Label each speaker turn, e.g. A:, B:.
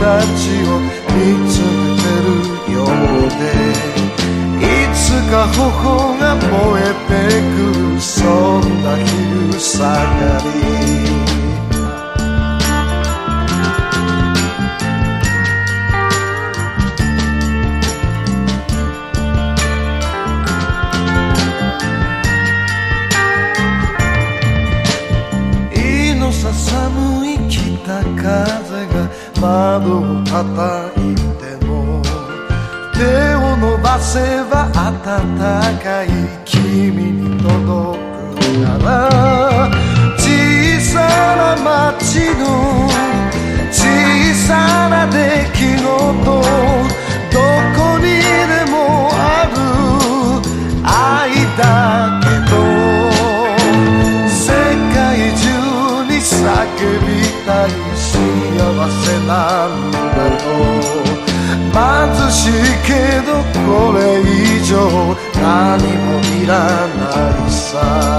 A: たちを見つめてる。ようでいつか頬が燃えてくる。そんな昼下がり寒い北風窓を叩いても手を伸ばせば暖かい君に届くならびたい幸せなんだろう貧しいけどこれ以上何もいらないさ